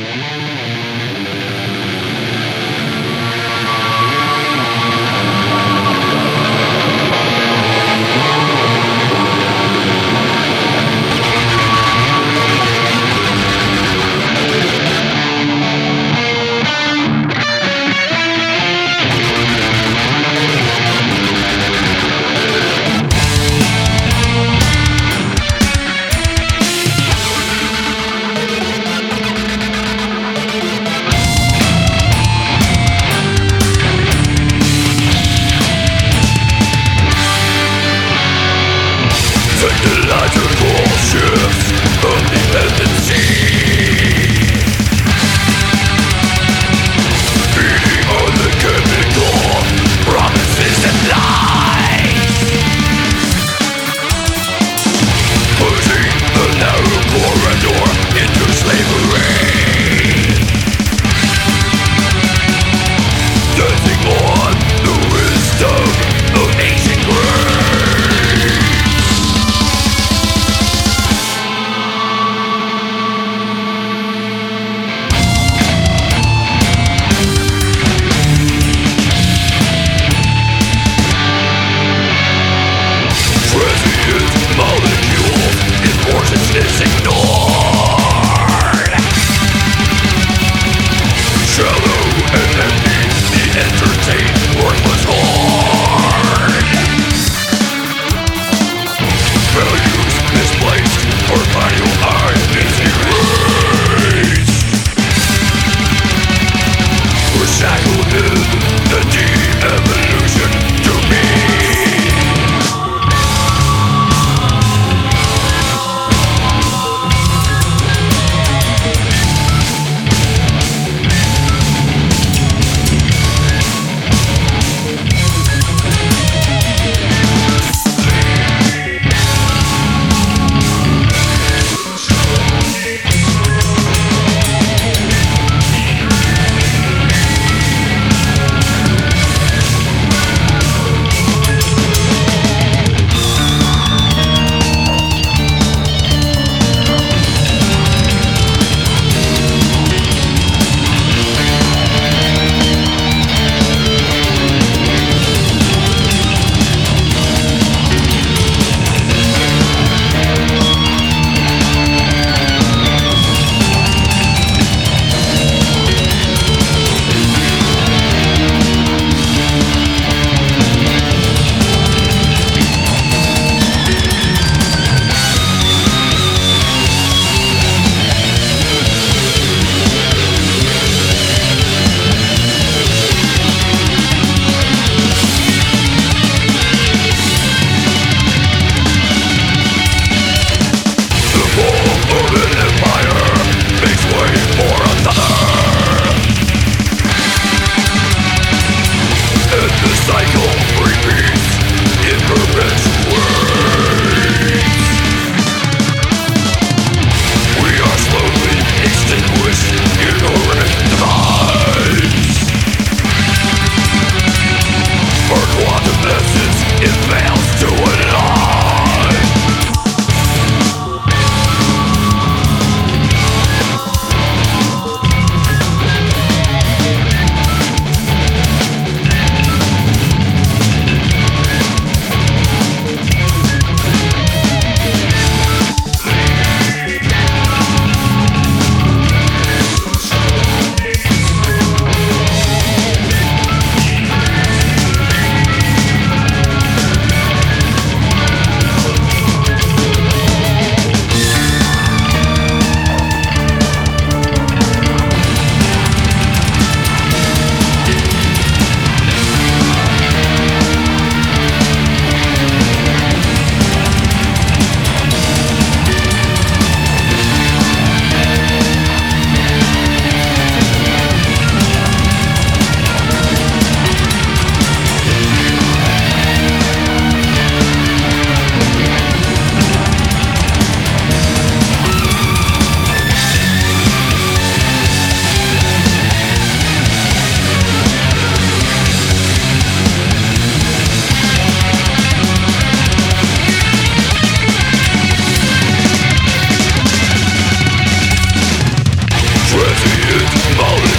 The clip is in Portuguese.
Música impossible